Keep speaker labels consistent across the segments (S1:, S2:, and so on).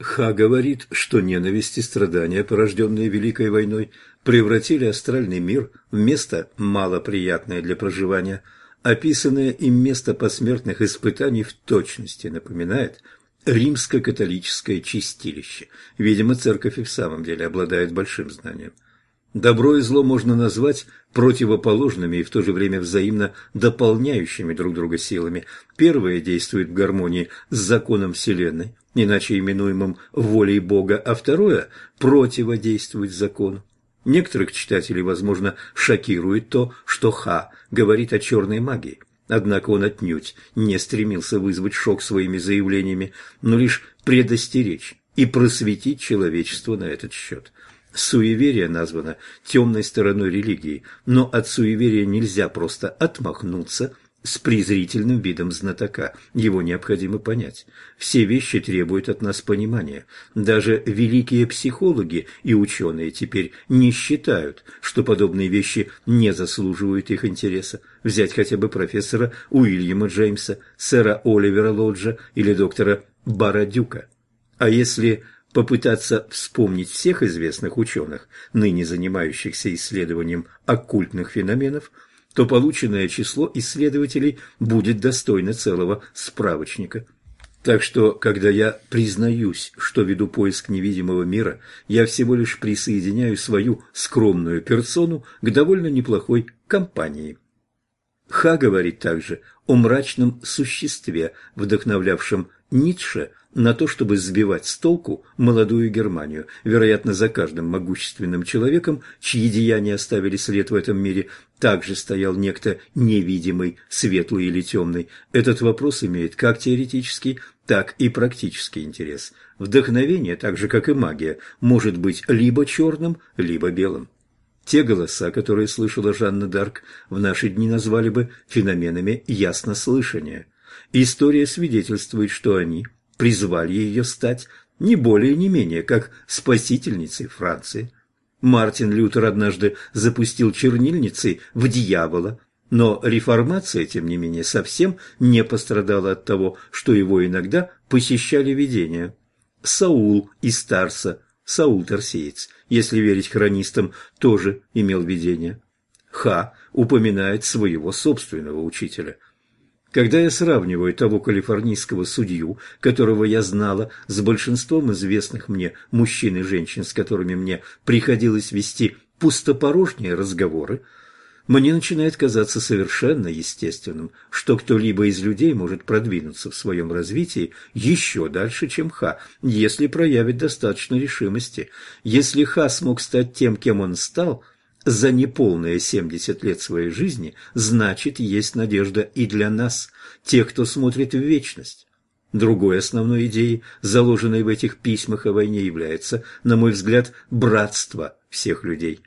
S1: Ха говорит, что ненависть и страдания, порожденные Великой войной, превратили астральный мир в место малоприятное для проживания. Описанное им место посмертных испытаний в точности напоминает римско-католическое чистилище. Видимо, церковь и в самом деле обладает большим знанием. Добро и зло можно назвать противоположными и в то же время взаимно дополняющими друг друга силами. Первое действует в гармонии с законом Вселенной, иначе именуемым волей Бога, а второе противодействует закону. Некоторых читателей, возможно, шокирует то, что Ха говорит о черной магии. Однако он отнюдь не стремился вызвать шок своими заявлениями, но лишь предостеречь и просветить человечество на этот счет. Суеверие названо темной стороной религии, но от суеверия нельзя просто отмахнуться с презрительным видом знатока. Его необходимо понять. Все вещи требуют от нас понимания. Даже великие психологи и ученые теперь не считают, что подобные вещи не заслуживают их интереса. Взять хотя бы профессора Уильяма Джеймса, сэра Оливера Лоджа или доктора Барадюка. А если попытаться вспомнить всех известных ученых, ныне занимающихся исследованием оккультных феноменов, то полученное число исследователей будет достойно целого справочника. Так что, когда я признаюсь, что веду поиск невидимого мира, я всего лишь присоединяю свою скромную персону к довольно неплохой компании. Ха говорит также о мрачном существе, вдохновлявшем Ницше на то, чтобы сбивать с толку молодую Германию. Вероятно, за каждым могущественным человеком, чьи деяния оставили след в этом мире, также стоял некто невидимый, светлый или темный. Этот вопрос имеет как теоретический, так и практический интерес. Вдохновение, так же как и магия, может быть либо черным, либо белым. Те голоса, которые слышала Жанна Дарк, в наши дни назвали бы феноменами яснослышания. История свидетельствует, что они призвали ее стать не более не менее как спасительницей Франции. Мартин Лютер однажды запустил чернильницей в дьявола, но реформация, тем не менее, совсем не пострадала от того, что его иногда посещали видения. Саул из Тарса, Саул Тарсеец, если верить хронистам, тоже имел видение. Ха упоминает своего собственного учителя – когда я сравниваю того калифорнийского судью, которого я знала, с большинством известных мне мужчин и женщин, с которыми мне приходилось вести пустопорожние разговоры, мне начинает казаться совершенно естественным, что кто-либо из людей может продвинуться в своем развитии еще дальше, чем Ха, если проявит достаточно решимости. Если Ха смог стать тем, кем он стал – за неполные 70 лет своей жизни, значит, есть надежда и для нас, тех, кто смотрит в вечность. Другой основной идеей, заложенной в этих письмах о войне, является, на мой взгляд, братство всех людей.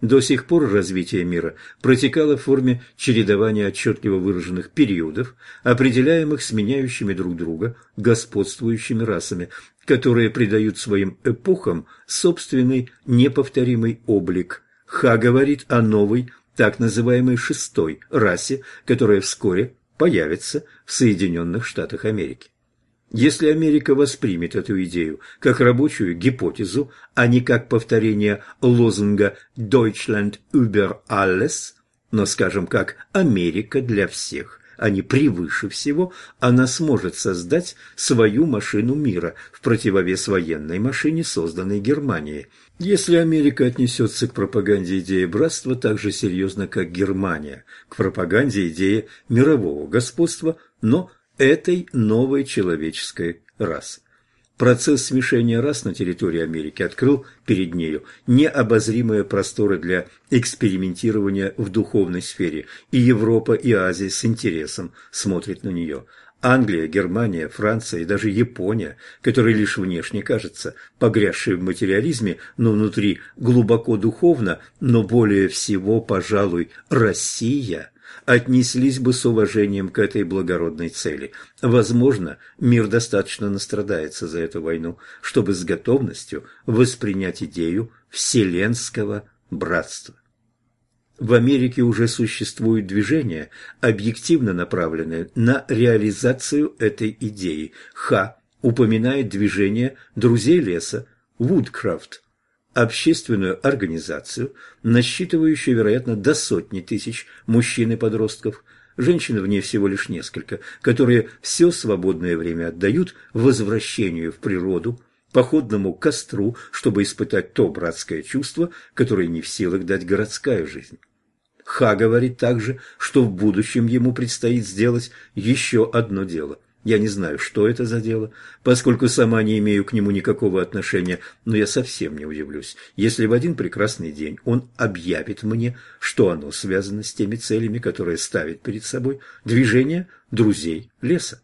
S1: До сих пор развитие мира протекало в форме чередования отчетливо выраженных периодов, определяемых сменяющими друг друга господствующими расами, которые придают своим эпохам собственный неповторимый облик – Ха говорит о новой, так называемой шестой расе, которая вскоре появится в Соединенных Штатах Америки. Если Америка воспримет эту идею как рабочую гипотезу, а не как повторение лозунга «Deutschland über alles», но, скажем, как «Америка для всех», а не превыше всего, она сможет создать свою машину мира в противовес военной машине, созданной Германией. Если Америка отнесется к пропаганде идеи братства так же серьезно, как Германия, к пропаганде идеи мирового господства, но этой новой человеческой расы. Процесс смешения рас на территории Америки открыл перед нею необозримые просторы для экспериментирования в духовной сфере, и Европа и Азия с интересом смотрят на нее. Англия, Германия, Франция и даже Япония, которая лишь внешне кажется погрязшей в материализме, но внутри глубоко духовно, но более всего, пожалуй, Россия – отнеслись бы с уважением к этой благородной цели. Возможно, мир достаточно настрадается за эту войну, чтобы с готовностью воспринять идею вселенского братства. В Америке уже существует движение, объективно направленное на реализацию этой идеи. Ха упоминает движение «Друзей леса» Woodcraft, общественную организацию, насчитывающую, вероятно, до сотни тысяч мужчин и подростков, женщин в ней всего лишь несколько, которые все свободное время отдают возвращению в природу, походному костру, чтобы испытать то братское чувство, которое не в силах дать городская жизнь. Ха говорит также, что в будущем ему предстоит сделать еще одно дело. Я не знаю, что это за дело, поскольку сама не имею к нему никакого отношения, но я совсем не удивлюсь, если в один прекрасный день он объявит мне, что оно связано с теми целями, которые ставит перед собой движение друзей леса.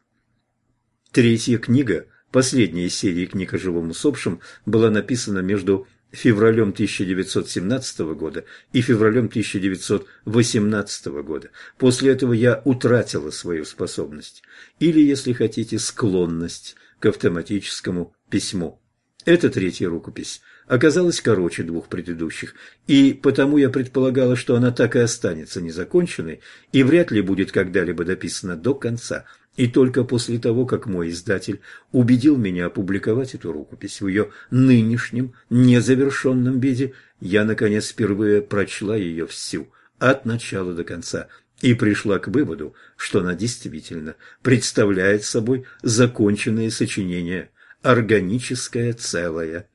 S1: Третья книга, последняя из серии книг о живом усопшем, была написана между февралем 1917 года и февралем 1918 года. После этого я утратила свою способность, или, если хотите, склонность к автоматическому письму. Эта третья рукопись оказалась короче двух предыдущих, и потому я предполагала, что она так и останется незаконченной и вряд ли будет когда-либо дописана до конца – и только после того, как мой издатель убедил меня опубликовать эту рукопись в ее нынешнем, незавершенном виде, я, наконец, впервые прочла ее всю, от начала до конца, и пришла к выводу, что она действительно представляет собой законченное сочинение, органическое целое.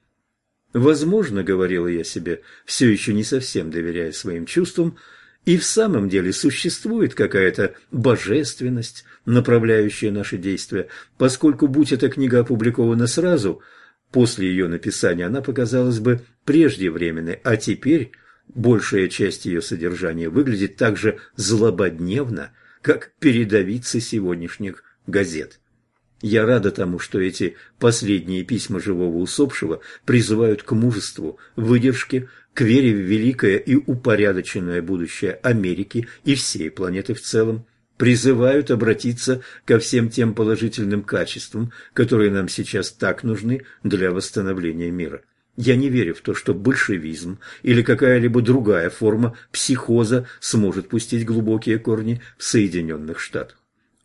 S1: Возможно, говорила я себе, все еще не совсем доверяя своим чувствам, и в самом деле существует какая-то божественность, направляющая наши действия, поскольку, будь эта книга опубликована сразу, после ее написания она показалась бы преждевременной, а теперь большая часть ее содержания выглядит так же злободневно, как передовицы сегодняшних газет. Я рада тому, что эти последние письма живого усопшего призывают к мужеству, выдержке, к вере в великое и упорядоченное будущее Америки и всей планеты в целом, призывают обратиться ко всем тем положительным качествам, которые нам сейчас так нужны для восстановления мира. Я не верю в то, что большевизм или какая-либо другая форма психоза сможет пустить глубокие корни в Соединенных Штатах.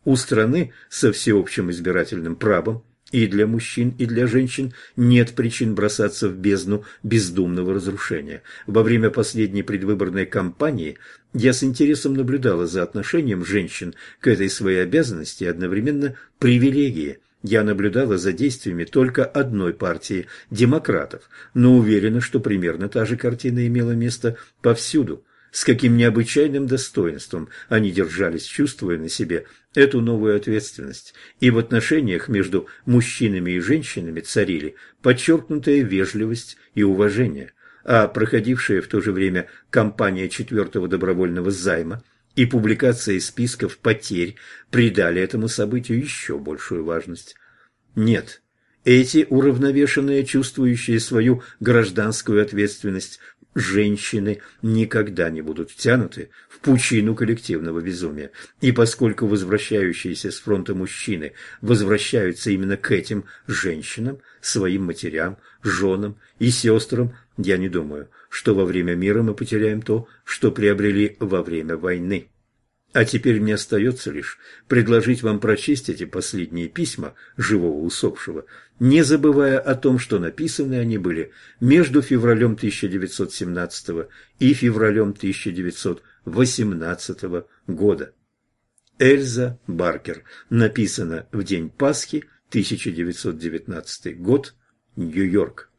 S1: У страны со всеобщим избирательным правом и для мужчин, и для женщин нет причин бросаться в бездну бездумного разрушения. Во время последней предвыборной кампании я с интересом наблюдала за отношением женщин к этой своей обязанности и одновременно привилегии. Я наблюдала за действиями только одной партии – демократов, но уверена, что примерно та же картина имела место повсюду – с каким необычайным достоинством они держались, чувствуя на себе эту новую ответственность, и в отношениях между мужчинами и женщинами царили подчеркнутая вежливость и уважение, а проходившая в то же время кампания четвертого добровольного займа и публикация списков потерь придали этому событию еще большую важность. Нет, эти уравновешенные, чувствующие свою гражданскую ответственность женщины никогда не будут втянуты в пучину коллективного безумия. И поскольку возвращающиеся с фронта мужчины возвращаются именно к этим женщинам, своим матерям, женам и сестрам, я не думаю, что во время мира мы потеряем то, что приобрели во время войны. А теперь мне остается лишь предложить вам прочесть эти последние письма живого усопшего, не забывая о том, что написаны они были между февралем 1917 и февралем 1918 года. Эльза Баркер. Написано в день Пасхи, 1919 год, Нью-Йорк.